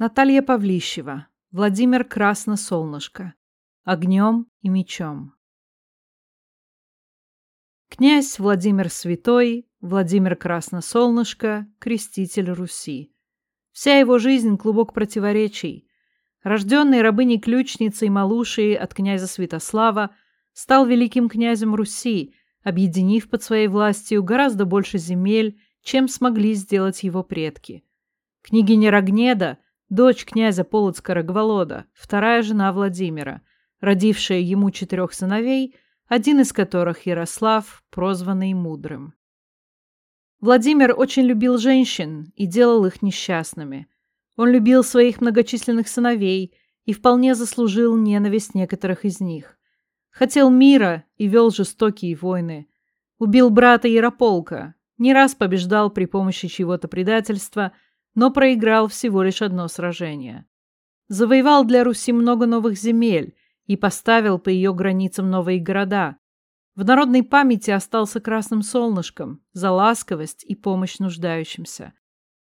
Наталья Павлищева. Владимир Красносолнышко. Огнем и мечом. Князь Владимир Святой, Владимир Красносолнышко, креститель Руси. Вся его жизнь – клубок противоречий. Рожденный рабыней-ключницей Малушей от князя Святослава, стал великим князем Руси, объединив под своей властью гораздо больше земель, чем смогли сделать его предки. Княгиня Рогнеда – дочь князя Полоцка Рогволода, вторая жена Владимира, родившая ему четырех сыновей, один из которых Ярослав, прозванный Мудрым. Владимир очень любил женщин и делал их несчастными. Он любил своих многочисленных сыновей и вполне заслужил ненависть некоторых из них. Хотел мира и вел жестокие войны. Убил брата Ярополка, не раз побеждал при помощи чьего-то предательства – но проиграл всего лишь одно сражение. Завоевал для Руси много новых земель и поставил по ее границам новые города. В народной памяти остался красным солнышком за ласковость и помощь нуждающимся.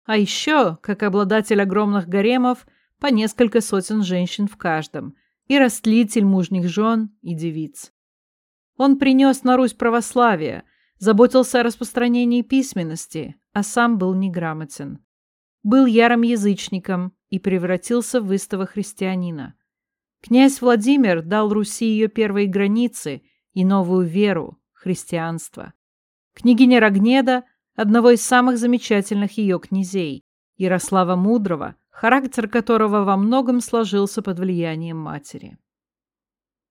А еще, как обладатель огромных гаремов, по несколько сотен женщин в каждом, и растлитель мужних жен и девиц. Он принес на Русь православие, заботился о распространении письменности, а сам был неграмотен был ярым язычником и превратился в истого христианина. Князь Владимир дал Руси ее первые границы и новую веру – христианство. Княгиня Рогнеда – одного из самых замечательных ее князей, Ярослава Мудрого, характер которого во многом сложился под влиянием матери.